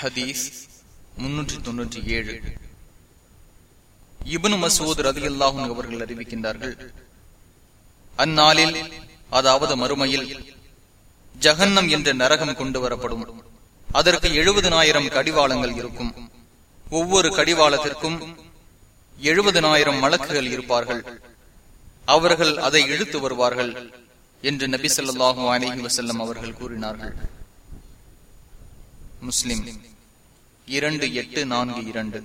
ஹதீஸ் முன்னூற்றி தொன்னூற்றி ஏழு. இபனு மசூத் ரதி அல்லாஹும் அவர்கள் அறிவிக்கின்றார்கள். அந்நாளில் அதாவது மறுமையில் ஜகன்னம் என்ற நரகம் கொண்டு வரப்படும் அதற்கு எழுபதனாயிரம் கடிவாளங்கள் இருக்கும். ஒவ்வொரு கடிவாளத்திற்கும் எழுபதனாயிரம் மலக்குகள் இருப்பார்கள். அவர்கள் அதை இழுத்து வருவார்கள் என்று நபி சொல்லாஹு அலஹி வசல்லம் அவர்கள் கூறினார்கள். முஸ்லிம். இரண்டு எட்டு நான்கு இரண்டு.